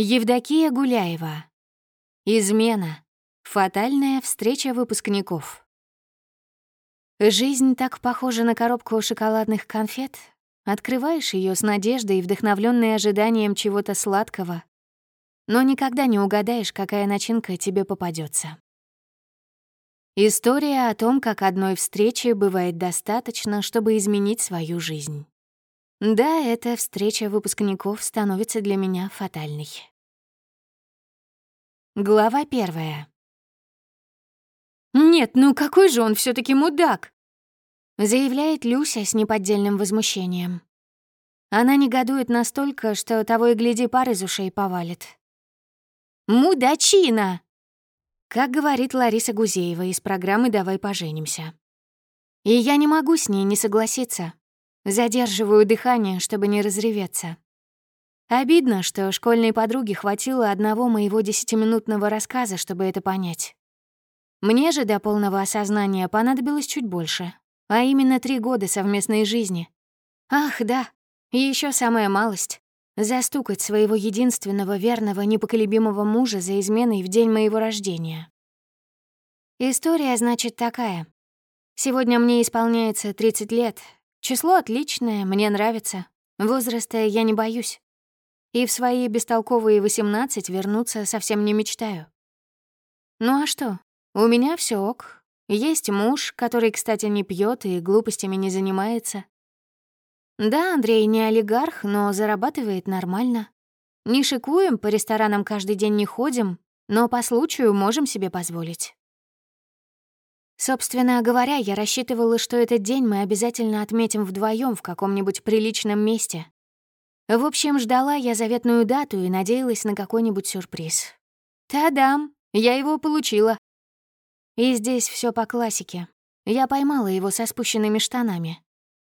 Евдокия Гуляева. Измена. Фатальная встреча выпускников. Жизнь так похожа на коробку шоколадных конфет. Открываешь ее с надеждой и вдохновленной ожиданием чего-то сладкого, но никогда не угадаешь, какая начинка тебе попадется. История о том, как одной встречи бывает достаточно, чтобы изменить свою жизнь. Да, эта встреча выпускников становится для меня фатальной. Глава первая. «Нет, ну какой же он все таки мудак!» заявляет Люся с неподдельным возмущением. Она негодует настолько, что того и гляди пар из ушей повалит. «Мудачина!» Как говорит Лариса Гузеева из программы «Давай поженимся». И я не могу с ней не согласиться. Задерживаю дыхание, чтобы не разреветься. Обидно, что школьной подруге хватило одного моего десятиминутного рассказа, чтобы это понять. Мне же до полного осознания понадобилось чуть больше, а именно три года совместной жизни. Ах, да, еще самая малость — застукать своего единственного верного, непоколебимого мужа за изменой в день моего рождения. История, значит, такая. Сегодня мне исполняется 30 лет, Число отличное, мне нравится. Возраста я не боюсь. И в свои бестолковые 18 вернуться совсем не мечтаю. Ну а что? У меня все ок. Есть муж, который, кстати, не пьет и глупостями не занимается. Да, Андрей не олигарх, но зарабатывает нормально. Не шикуем, по ресторанам каждый день не ходим, но по случаю можем себе позволить. Собственно говоря, я рассчитывала, что этот день мы обязательно отметим вдвоем в каком-нибудь приличном месте. В общем, ждала я заветную дату и надеялась на какой-нибудь сюрприз. Та-дам! Я его получила. И здесь все по классике. Я поймала его со спущенными штанами.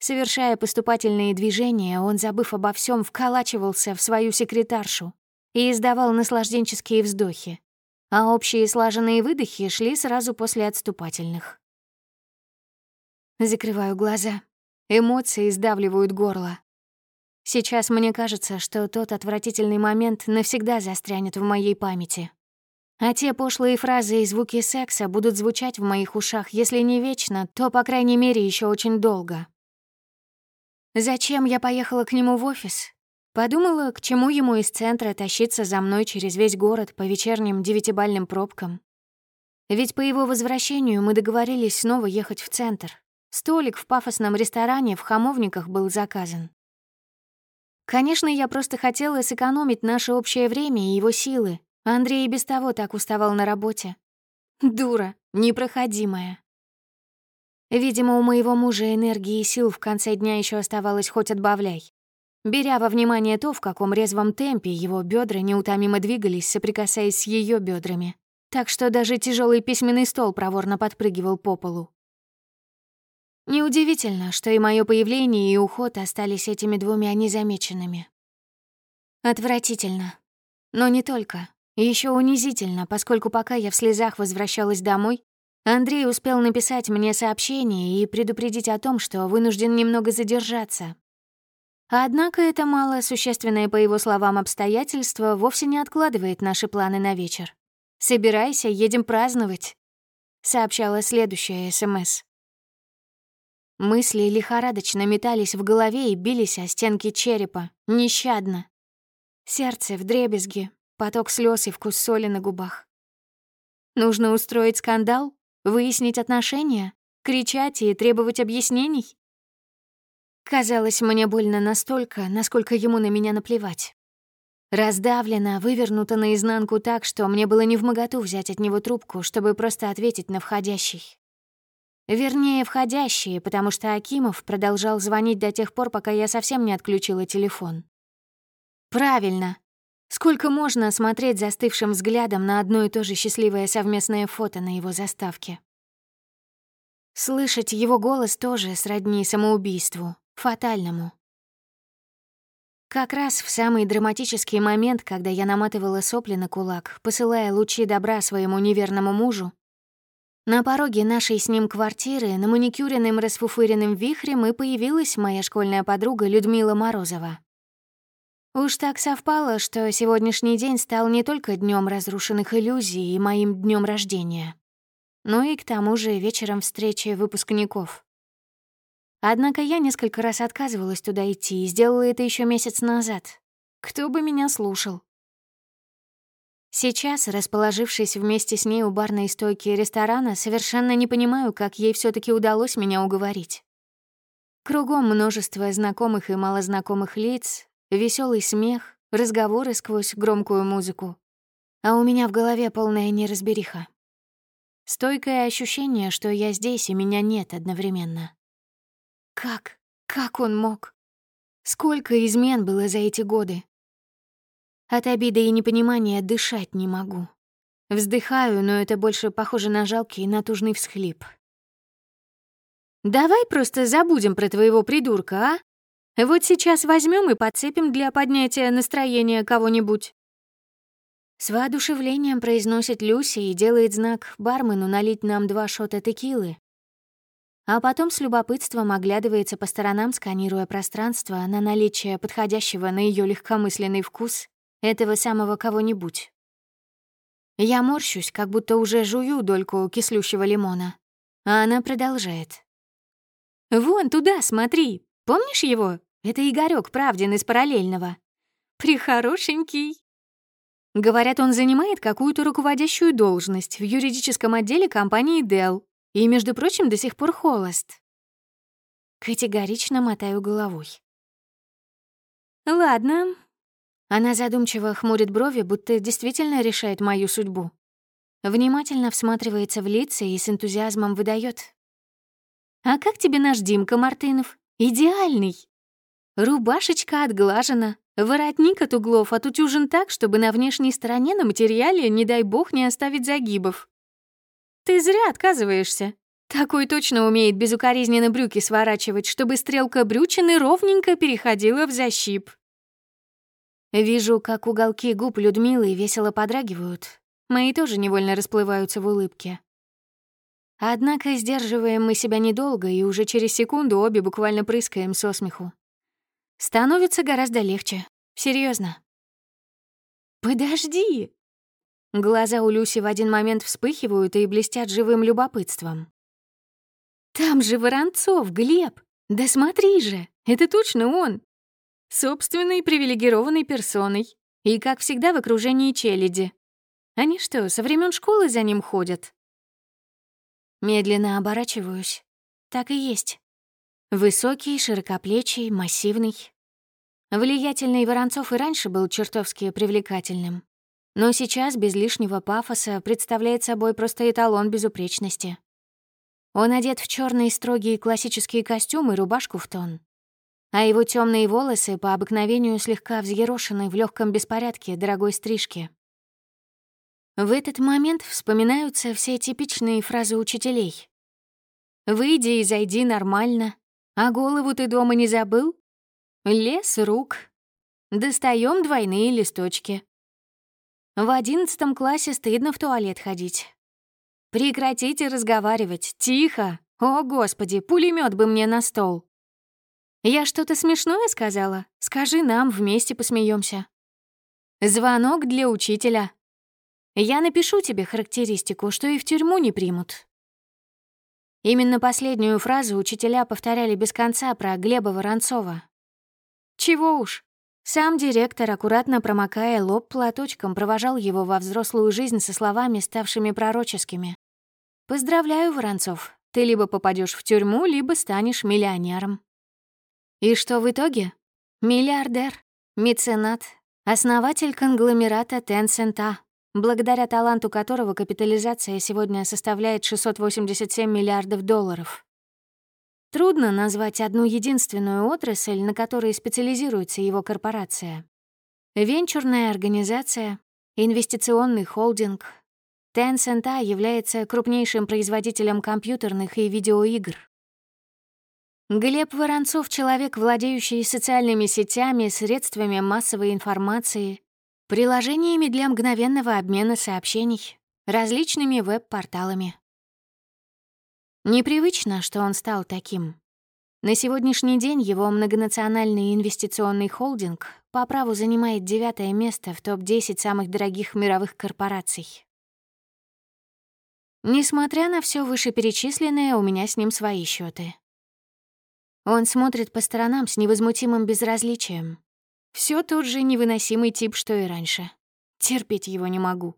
Совершая поступательные движения, он, забыв обо всем, вколачивался в свою секретаршу и издавал наслажденческие вздохи а общие слаженные выдохи шли сразу после отступательных. Закрываю глаза. Эмоции сдавливают горло. Сейчас мне кажется, что тот отвратительный момент навсегда застрянет в моей памяти. А те пошлые фразы и звуки секса будут звучать в моих ушах, если не вечно, то, по крайней мере, еще очень долго. Зачем я поехала к нему в офис? Подумала, к чему ему из центра тащиться за мной через весь город по вечерним девятибальным пробкам. Ведь по его возвращению мы договорились снова ехать в центр. Столик в пафосном ресторане в Хамовниках был заказан. Конечно, я просто хотела сэкономить наше общее время и его силы. Андрей и без того так уставал на работе. Дура, непроходимая. Видимо, у моего мужа энергии и сил в конце дня еще оставалось хоть отбавляй беря во внимание то, в каком резвом темпе его бедра неутомимо двигались, соприкасаясь с ее бедрами, так что даже тяжелый письменный стол проворно подпрыгивал по полу. Неудивительно, что и мое появление, и уход остались этими двумя незамеченными. Отвратительно. Но не только. Еще унизительно, поскольку пока я в слезах возвращалась домой, Андрей успел написать мне сообщение и предупредить о том, что вынужден немного задержаться, Однако это малое существенное, по его словам, обстоятельство вовсе не откладывает наши планы на вечер. «Собирайся, едем праздновать», — сообщала следующая СМС. Мысли лихорадочно метались в голове и бились о стенки черепа, нещадно. Сердце в дребезги, поток слез и вкус соли на губах. Нужно устроить скандал, выяснить отношения, кричать и требовать объяснений? Казалось, мне больно настолько, насколько ему на меня наплевать. Раздавлена, вывернута наизнанку так, что мне было не в моготу взять от него трубку, чтобы просто ответить на входящий. Вернее, входящие, потому что Акимов продолжал звонить до тех пор, пока я совсем не отключила телефон. Правильно. Сколько можно смотреть застывшим взглядом на одно и то же счастливое совместное фото на его заставке? Слышать его голос тоже сродни самоубийству. Фатальному. Как раз в самый драматический момент, когда я наматывала сопли на кулак, посылая лучи добра своему неверному мужу, на пороге нашей с ним квартиры на маникюренным расфуфыренным вихрем и появилась моя школьная подруга Людмила Морозова. Уж так совпало, что сегодняшний день стал не только днем разрушенных иллюзий и моим днем рождения, но и к тому же вечером встречи выпускников. Однако я несколько раз отказывалась туда идти и сделала это еще месяц назад. Кто бы меня слушал? Сейчас, расположившись вместе с ней у барной стойки ресторана, совершенно не понимаю, как ей все таки удалось меня уговорить. Кругом множество знакомых и малознакомых лиц, Веселый смех, разговоры сквозь громкую музыку. А у меня в голове полная неразбериха. Стойкое ощущение, что я здесь и меня нет одновременно. Как? Как он мог? Сколько измен было за эти годы? От обиды и непонимания дышать не могу. Вздыхаю, но это больше похоже на жалкий натужный всхлип. «Давай просто забудем про твоего придурка, а?» Вот сейчас возьмем и подцепим для поднятия настроения кого-нибудь». С воодушевлением произносит Люси и делает знак бармену налить нам два шота текилы. А потом с любопытством оглядывается по сторонам, сканируя пространство на наличие подходящего на ее легкомысленный вкус этого самого кого-нибудь. Я морщусь, как будто уже жую дольку кислющего лимона. А она продолжает. «Вон туда, смотри, Помнишь его? Это Игорёк Правдин из параллельного. Прихорошенький. Говорят, он занимает какую-то руководящую должность в юридическом отделе компании Dell и, между прочим, до сих пор холост. Категорично мотаю головой. Ладно. Она задумчиво хмурит брови, будто действительно решает мою судьбу. Внимательно всматривается в лица и с энтузиазмом выдает: «А как тебе наш Димка Мартынов? Идеальный. Рубашечка отглажена, воротник от углов отутюжен так, чтобы на внешней стороне на материале, не дай бог, не оставить загибов. Ты зря отказываешься. Такой точно умеет безукоризненно брюки сворачивать, чтобы стрелка брючины ровненько переходила в защип. Вижу, как уголки губ Людмилы весело подрагивают. Мои тоже невольно расплываются в улыбке. Однако сдерживаем мы себя недолго, и уже через секунду обе буквально прыскаем со смеху. Становится гораздо легче. Серьезно. «Подожди!» Глаза у Люси в один момент вспыхивают и блестят живым любопытством. «Там же Воронцов, Глеб! Да смотри же, это точно он! Собственной привилегированной персоной. И, как всегда, в окружении челяди. Они что, со времен школы за ним ходят?» Медленно оборачиваюсь. Так и есть. Высокий, широкоплечий, массивный. Влиятельный Воронцов и раньше был чертовски привлекательным. Но сейчас без лишнего пафоса представляет собой просто эталон безупречности. Он одет в черный строгий классический костюм и рубашку в тон. А его темные волосы по обыкновению слегка взъерошены в легком беспорядке дорогой стрижки. В этот момент вспоминаются все типичные фразы учителей. «Выйди и зайди нормально», «А голову ты дома не забыл?» «Лес рук», «Достаем двойные листочки». В одиннадцатом классе стыдно в туалет ходить. «Прекратите разговаривать, тихо! О, Господи, пулемет бы мне на стол!» «Я что-то смешное сказала? Скажи нам, вместе посмеемся. «Звонок для учителя», я напишу тебе характеристику, что и в тюрьму не примут». Именно последнюю фразу учителя повторяли без конца про Глеба Воронцова. Чего уж. Сам директор, аккуратно промокая лоб платочком, провожал его во взрослую жизнь со словами, ставшими пророческими. «Поздравляю, Воронцов, ты либо попадешь в тюрьму, либо станешь миллионером». И что в итоге? Миллиардер, меценат, основатель конгломерата Tencent благодаря таланту которого капитализация сегодня составляет 687 миллиардов долларов. Трудно назвать одну единственную отрасль, на которой специализируется его корпорация. Венчурная организация, инвестиционный холдинг. Tencent A является крупнейшим производителем компьютерных и видеоигр. Глеб Воронцов — человек, владеющий социальными сетями, средствами массовой информации, приложениями для мгновенного обмена сообщений, различными веб-порталами. Непривычно, что он стал таким. На сегодняшний день его многонациональный инвестиционный холдинг по праву занимает девятое место в топ-10 самых дорогих мировых корпораций. Несмотря на все вышеперечисленное, у меня с ним свои счеты. Он смотрит по сторонам с невозмутимым безразличием. Все тот же невыносимый тип, что и раньше. Терпеть его не могу.